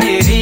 मेरी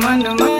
mano, mano.